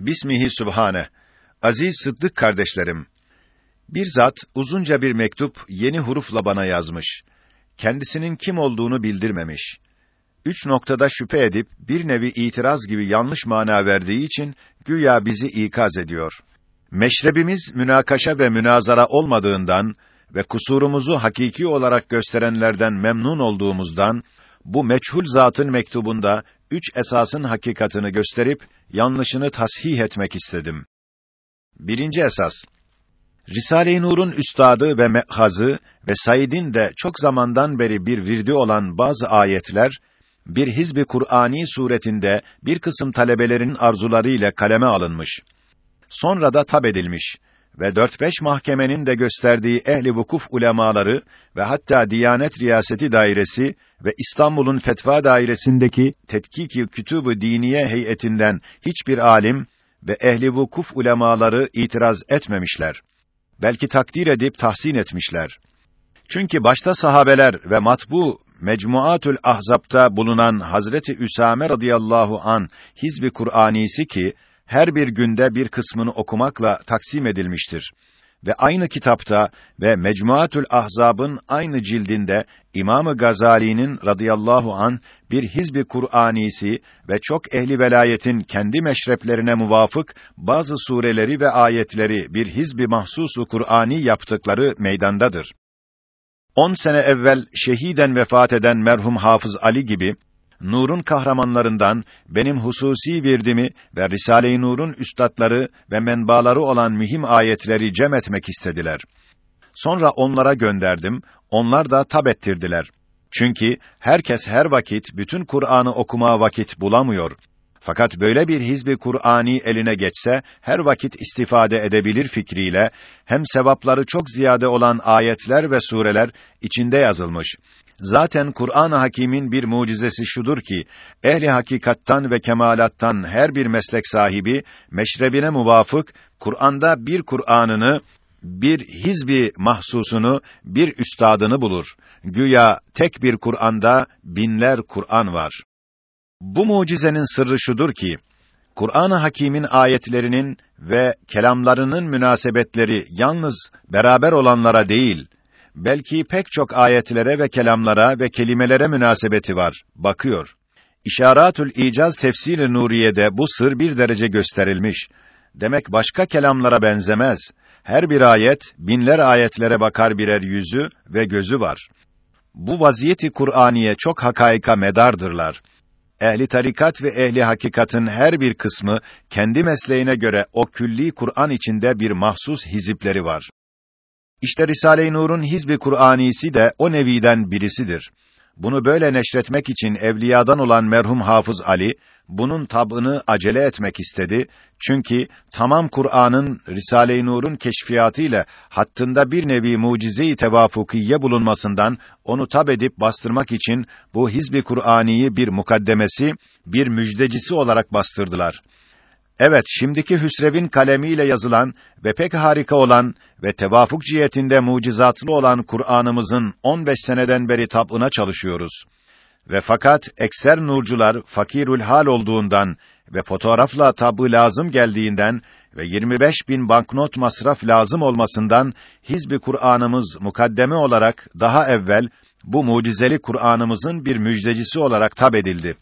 Bismihi Sübhane. Aziz Sıddık kardeşlerim. Bir zat uzunca bir mektup yeni hurufla bana yazmış. Kendisinin kim olduğunu bildirmemiş. Üç noktada şüphe edip bir nevi itiraz gibi yanlış mana verdiği için güya bizi ikaz ediyor. Meşrebimiz münakaşa ve münazara olmadığından ve kusurumuzu hakiki olarak gösterenlerden memnun olduğumuzdan bu meçhul zatın mektubunda üç esasın hakikatını gösterip yanlışını tasih etmek istedim. Birinci esas Risale-i Nur'un üstadı ve mehazı ve Said'in de çok zamandan beri bir virdi olan bazı ayetler bir hizbi Kur'ani suretinde bir kısım talebelerin arzuları ile kaleme alınmış. Sonra da tab edilmiş ve dört beş mahkemenin de gösterdiği ehli vukuf ulemaları ve hatta Diyanet Riyaseti Dairesi ve İstanbul'un Fetva Dairesi'ndeki Tetkiki Kütüb-ü Diniye heyetinden hiçbir alim ve ehli vukuf ulemaları itiraz etmemişler. Belki takdir edip tahsin etmişler. Çünkü başta sahabeler ve matbu Mecmuatül Ahzab'ta bulunan Hazreti Üsame radıyallahu an Hizbi Kur'anisi ki her bir günde bir kısmını okumakla taksim edilmiştir. Ve aynı kitapta ve Mecmuatül Ahzab'ın aynı cildinde İmam-ı Gazali'nin radıyallahu an bir hizbi Kur'anisi ve çok ehli velayetin kendi meşreplerine muvafık bazı sureleri ve ayetleri bir hizbi mahsusu Kur'ani yaptıkları meydandadır. On sene evvel şehiden vefat eden merhum Hafız Ali gibi Nur'un kahramanlarından benim hususi virdimi ve Risale-i Nur'un üstadları ve menbaları olan mühim ayetleri cem etmek istediler. Sonra onlara gönderdim, onlar da tab ettirdiler. Çünkü herkes her vakit bütün Kur'an'ı okumaya vakit bulamıyor. Fakat böyle bir hizbi Kur'ani eline geçse her vakit istifade edebilir fikriyle hem sevapları çok ziyade olan ayetler ve sureler içinde yazılmış. Zaten Kur'an-ı Hakîm'in bir mucizesi şudur ki ehli hakikattan ve kemalattan her bir meslek sahibi meşrebine muvafık Kur'an'da bir Kur'an'ını bir hizbi mahsusunu, bir üstadını bulur. Güya tek bir Kur'an'da binler Kur'an var. Bu mucizenin sırrı şudur ki, Kur'an-ı Hakîm'in ayetlerinin ve kelamlarının münasebetleri yalnız beraber olanlara değil, belki pek çok ayetlere ve kelamlara ve kelimelere münasebeti var. Bakıyor. İşaratül İcaz tefsir-i Nuriye'de bu sır bir derece gösterilmiş. Demek başka kelamlara benzemez. Her bir ayet binler ayetlere bakar birer yüzü ve gözü var. Bu vaziyeti Kur'aniye çok hakaika medardırlar. Ehli tarikat ve ehli hakikatın her bir kısmı kendi mesleğine göre o külli Kur'an içinde bir mahsus hizipleri var. İşte Risale-i Nur'un Hizbi Kur'anisi de o neviden birisidir. Bunu böyle neşretmek için evliyadan olan merhum Hafız Ali bunun tabını acele etmek istedi. Çünkü tamam Kur'an'ın Risale-i Nur'un keşfiyatı ile hattında bir nevi mucize-i tevafukiye bulunmasından onu tab edip bastırmak için bu Hizbi Kur'aniyi bir mukaddemesi, bir müjdecisi olarak bastırdılar. Evet, şimdiki Hüsrev'in kalemiyle yazılan ve pek harika olan ve tevafuk cihetinde mucizatlı olan Kur'an'ımızın 15 seneden beri tabına çalışıyoruz. Ve fakat ekser nurcular fakirül hal olduğundan ve fotoğrafla tabı lazım geldiğinden ve 25 bin banknot masraf lazım olmasından Hizbi Kur'an'ımız mukaddeme olarak daha evvel bu mucizeli Kur'an'ımızın bir müjdecisi olarak tab edildi.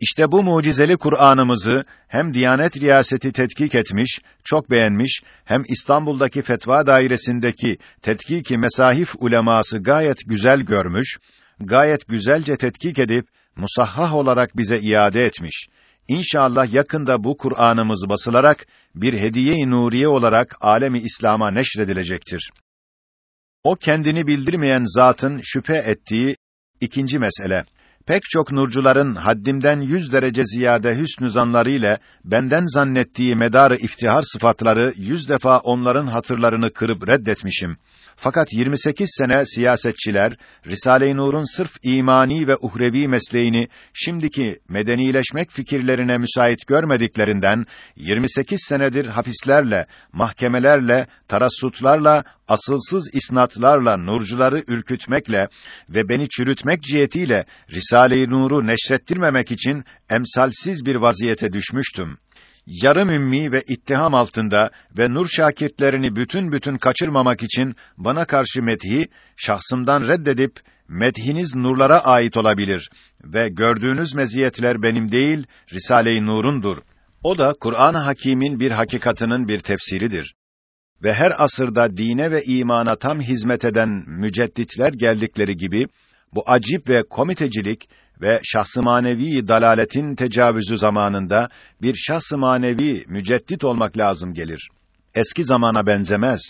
İşte bu mucizeli Kur'an'ımızı hem Diyanet Riyaseti tetkik etmiş, çok beğenmiş, hem İstanbul'daki fetva dairesindeki tetkiki mesahif uleması gayet güzel görmüş, gayet güzelce tetkik edip musahhah olarak bize iade etmiş. İnşallah yakında bu Kur'an'ımız basılarak bir hediye-i nuriye olarak alemi İslam'a neşredilecektir. O kendini bildirmeyen zatın şüphe ettiği ikinci mesele pek çok nurcuların haddimden yüz derece ziyade hüsnü zanları ile benden zannettiği medarı iftihar sıfatları yüz defa onların hatırlarını kırıp reddetmişim. Fakat 28 sene siyasetçiler Risale-i Nur'un sırf imani ve uhrevi mesleğini şimdiki medenileşmek fikirlerine müsait görmediklerinden 28 senedir hapislerle, mahkemelerle, tarassutlarla, asılsız isnatlarla nurcuları ürkütmekle ve beni çürütmek cihetiyle Risale-i Nur'u neşrettirmemek için emsalsiz bir vaziyete düşmüştüm. Yarım ümmi ve ittiham altında ve nur şakirtlerini bütün bütün kaçırmamak için bana karşı methi şahsımdan reddedip medhiniz nurlara ait olabilir ve gördüğünüz meziyetler benim değil Risale-i Nur'undur. O da Kur'an-ı Hakîm'in bir hakikatının bir tefsiridir. Ve her asırda dine ve imana tam hizmet eden mücedditler geldikleri gibi bu acip ve komitecilik ve şahs-ı manevi dalaletin tecavüzü zamanında bir şahs-ı manevi müceddit olmak lazım gelir. Eski zamana benzemez.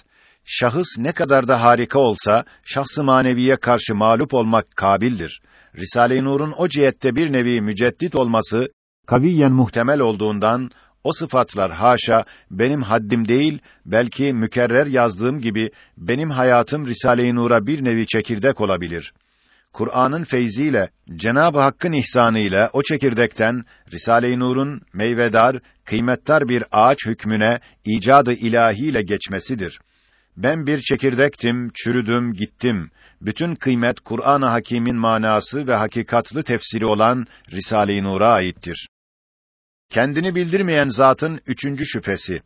Şahıs ne kadar da harika olsa şahs-ı maneviye karşı mağlup olmak kabildir. Risale-i Nur'un o cihette bir nevi müceddit olması kaviyen muhtemel olduğundan o sıfatlar haşa benim haddim değil belki mükerrer yazdığım gibi benim hayatım Risale-i Nur'a bir nevi çekirdek olabilir. Kur'an'ın feyziyle, Cenab-ı Hakk'ın ihsanıyla o çekirdekten Risale-i Nur'un meyvedar, kıymetdar bir ağaç hükmüne icadı ilahiyle geçmesidir. Ben bir çekirdektim, çürüdüm, gittim. Bütün kıymet Kur'an-ı Hakîm'in manası ve hakikatlı tefsiri olan Risale-i Nur'a aittir. Kendini bildirmeyen zatın üçüncü şüphesi.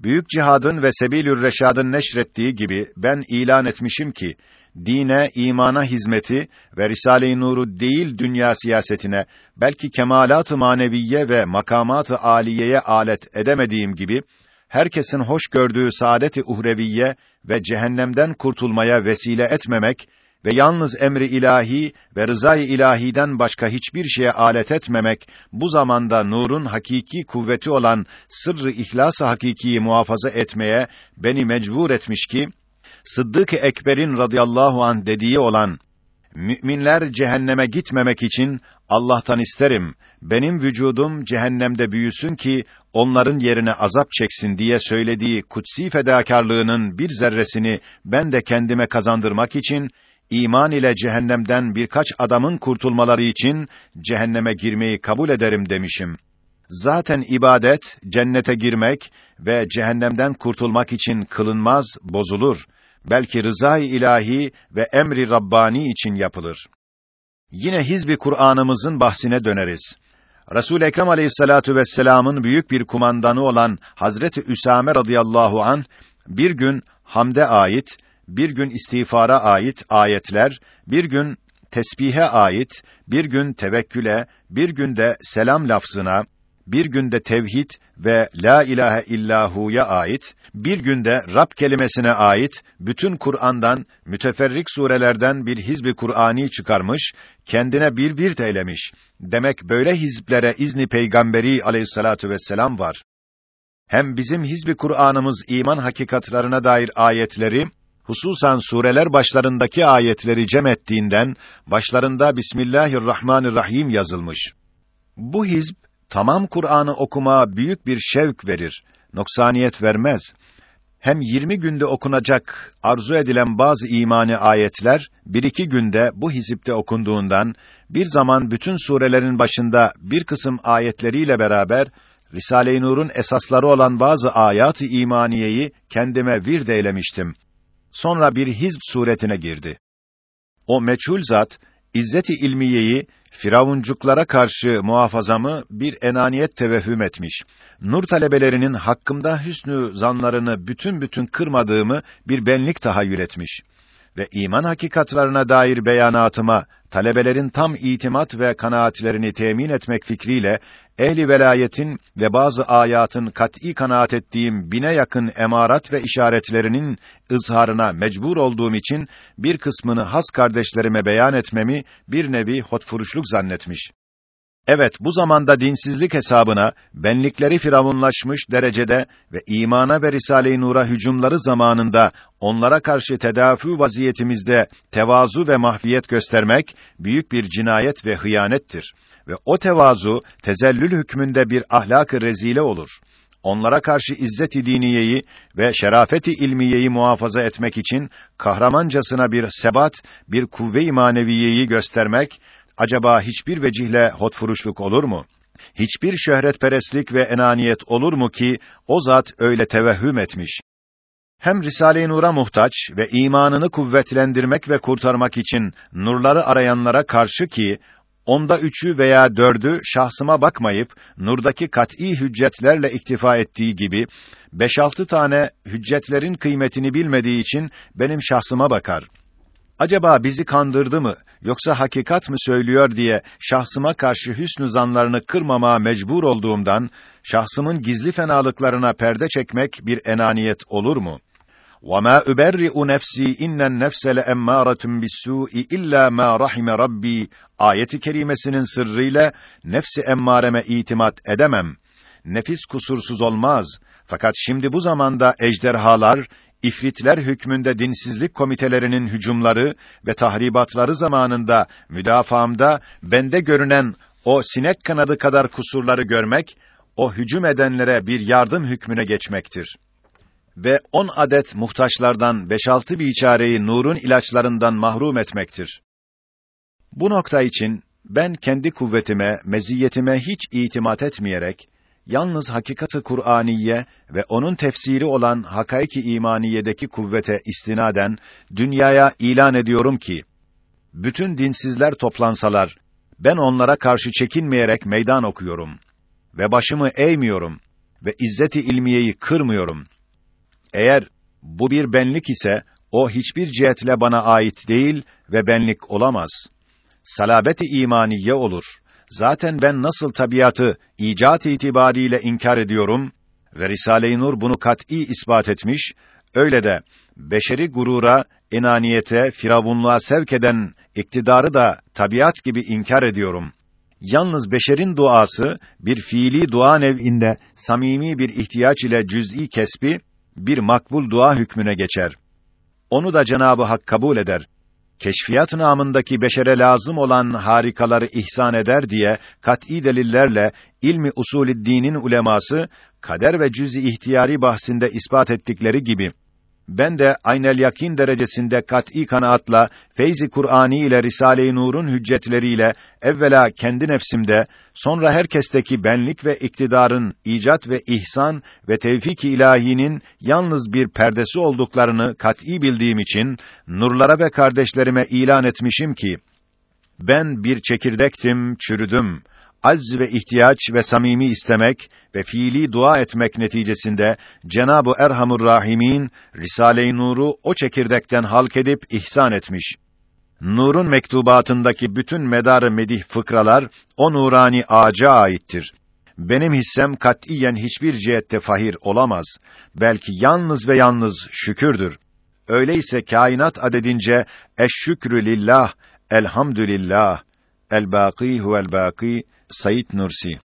Büyük cihadın ve sebilür reşadın neşrettiği gibi ben ilan etmişim ki dine, imana hizmeti ve Risale-i Nur'u değil dünya siyasetine, belki kemalat-ı maneviye ve makamat-ı aliyeye alet edemediğim gibi, herkesin hoş gördüğü saadet-i uhreviye ve cehennemden kurtulmaya vesile etmemek ve yalnız emri ilahi ve rızayı ilahiden başka hiçbir şeye alet etmemek, bu zamanda nurun hakiki kuvveti olan sırrı ihlas-ı hakikiyi muhafaza etmeye beni mecbur etmiş ki, Sıddık-ı Ekber'in radıyallahu an dediği olan Müminler cehenneme gitmemek için Allah'tan isterim. Benim vücudum cehennemde büyüsün ki onların yerine azap çeksin diye söylediği kutsi fedakarlığının bir zerresini ben de kendime kazandırmak için iman ile cehennemden birkaç adamın kurtulmaları için cehenneme girmeyi kabul ederim demişim. Zaten ibadet cennete girmek ve cehennemden kurtulmak için kılınmaz, bozulur belki rızay ilahi ve emri rabbani için yapılır. Yine Hizbi Kur'an'ımızın bahsine döneriz. Resul Ekrem Aleyhissalatu vesselam'ın büyük bir kumandanı olan Hazreti Üsame radıyallahu an bir gün hamde ait, bir gün istiğfara ait ayetler, bir gün tesbihe ait, bir gün tevekküle, bir gün de selam lafzına, bir günde tevhid ve la ilahe illahu'ya ait, bir günde Rab kelimesine ait bütün Kur'an'dan müteferrik surelerden bir hizbi Kur'ani çıkarmış, kendine bir bir eylemiş. Demek böyle hizblere izni peygamberi aleyhissalatu vesselam var. Hem bizim hizbi Kur'an'ımız iman hakikatlarına dair ayetleri hususan sureler başlarındaki ayetleri cem ettiğinden başlarında Bismillahirrahmanirrahim yazılmış. Bu hizb tamam Kur'an'ı okuma büyük bir şevk verir, noksaniyet vermez. Hem 20 günde okunacak arzu edilen bazı imani ayetler bir iki günde bu hizipte okunduğundan bir zaman bütün surelerin başında bir kısım ayetleriyle beraber Risale-i Nur'un esasları olan bazı ayat-ı imaniyeyi kendime vird eylemiştim. Sonra bir hizb suretine girdi. O meçhul zat İzzet-i ilmiyeyi Firavuncuklara karşı muhafazamı bir enaniyet tevehhüm etmiş. Nur talebelerinin hakkımda hüsnü zanlarını bütün bütün kırmadığımı bir benlik tahayyül etmiş ve iman hakikatlarına dair beyanatıma talebelerin tam itimat ve kanaatlerini temin etmek fikriyle ehli velayetin ve bazı ayatın kat'î kanaat ettiğim bine yakın emarat ve işaretlerinin ızharına mecbur olduğum için bir kısmını has kardeşlerime beyan etmemi bir nevi hotfuruşluk zannetmiş. Evet, bu zamanda dinsizlik hesabına benlikleri firavunlaşmış derecede ve imana ve Risale-i Nur'a hücumları zamanında onlara karşı tedafü vaziyetimizde tevazu ve mahfiyet göstermek büyük bir cinayet ve hıyanettir ve o tevazu tezellül hükmünde bir ahlak-ı rezile olur. Onlara karşı izzet-i diniyeyi ve şerafeti ilmiyeyi muhafaza etmek için kahramancasına bir sebat, bir kuvve-i maneviyeyi göstermek acaba hiçbir vecihle hotfuruşluk olur mu? Hiçbir şöhretperestlik ve enaniyet olur mu ki o zat öyle tevehhüm etmiş? Hem Risale-i Nur'a muhtaç ve imanını kuvvetlendirmek ve kurtarmak için nurları arayanlara karşı ki onda üçü veya dördü şahsıma bakmayıp, nurdaki kat'î hüccetlerle iktifa ettiği gibi, beş altı tane hüccetlerin kıymetini bilmediği için benim şahsıma bakar Acaba bizi kandırdı mı, yoksa hakikat mı söylüyor diye şahsıma karşı hüsnü zanlarını kırmamaya mecbur olduğumdan, şahsımın gizli fenalıklarına perde çekmek bir enaniyet olur mu? وَمَا أُبَرِّئُ نَفْسِي اِنَّ النَّفْسَ لَاَمَّارَةٌ بِالسُّوءِ اِلَّا مَا رَحِمَ رَبِّي ayeti kerimesinin sırrıyla nefsi emmareme itimat edemem. Nefis kusursuz olmaz. Fakat şimdi bu zamanda ejderhalar, ifritler hükmünde dinsizlik komitelerinin hücumları ve tahribatları zamanında müdafaamda bende görünen o sinek kanadı kadar kusurları görmek, o hücum edenlere bir yardım hükmüne geçmektir ve on adet muhtaçlardan beş altı biçareyi nurun ilaçlarından mahrum etmektir. Bu nokta için ben kendi kuvvetime, meziyetime hiç itimat etmeyerek yalnız hakikati Kur'aniye ve onun tefsiri olan hakaiki imaniyedeki kuvvete istinaden dünyaya ilan ediyorum ki bütün dinsizler toplansalar ben onlara karşı çekinmeyerek meydan okuyorum ve başımı eğmiyorum ve izzeti ilmiyeyi kırmıyorum. Eğer bu bir benlik ise o hiçbir cihetle bana ait değil ve benlik olamaz. Salabeti imaniye olur. Zaten ben nasıl tabiatı icat itibariyle inkar ediyorum ve Risale-i Nur bunu kat'î ispat etmiş, öyle de beşeri gurura, enaniyete, firavunluğa sevk eden iktidarı da tabiat gibi inkar ediyorum. Yalnız beşerin duası bir fiili dua nev'inde samimi bir ihtiyaç ile cüz'i kesbi bir makbul dua hükmüne geçer. Onu da Cenabı Hak kabul eder. Keşfiyat namındaki beşere lazım olan harikaları ihsan eder diye kat'î delillerle ilmi usulü dinin uleması kader ve cüz-i ihtiyari bahsinde ispat ettikleri gibi ben de aynel yakin derecesinde kat'î kanaatla feyzi Kur'ani ile Risale-i Nur'un hüccetleriyle evvela kendi nefsimde sonra herkesteki benlik ve iktidarın icat ve ihsan ve tevfik-i ilahinin yalnız bir perdesi olduklarını kat'î bildiğim için nurlara ve kardeşlerime ilan etmişim ki ben bir çekirdektim, çürüdüm acz ve ihtiyaç ve samimi istemek ve fiili dua etmek neticesinde Cenab-ı Erhamur Rahimin Risale-i Nur'u o çekirdekten halk edip ihsan etmiş. Nur'un mektubatındaki bütün medarı medih fıkralar o nurani ağaca aittir. Benim hissem katiyen hiçbir cihette fahir olamaz. Belki yalnız ve yalnız şükürdür. Öyleyse kainat adedince eşşükrü lillah, elhamdülillah, el-bâkî huvel bâkî, Said Nursi